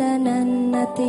तनन्नति